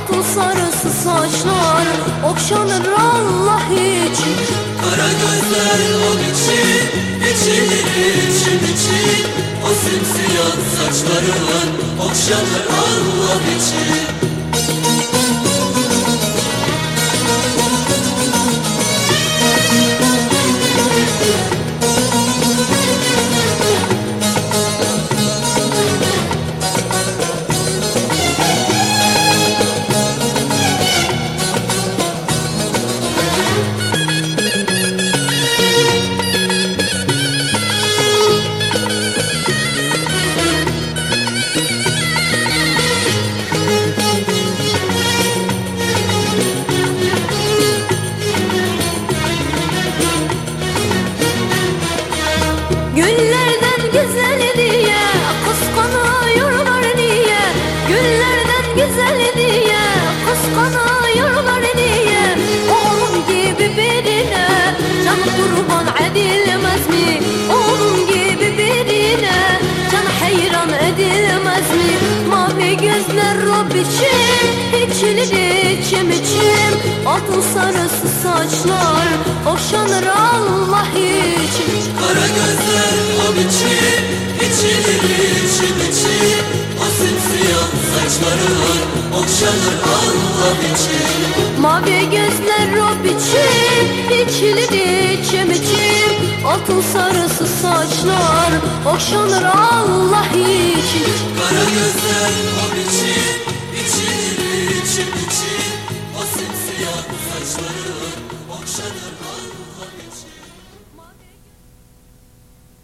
Atıl sarısı saçlar okşanır Allah için. Kara gözler o için içilir için için. O simsiyah saçların okşanır Allah için güzel diye kıskanıyorlar niye Oğlum gibi birine can kurban edilmez mi? Oğlum gibi birine can hayran edilmez mi? Mavi gözler Rab için içilir içim içim Altın sarısı saçlar okşanır Allah için. Kara gözler o için saçların okşanır Allah için Mavi gözler Rab için içilir içim içim Altın sarısı saçlar okşanır Allah için. Kara gözler o için içilir için için. O simsiyah saçların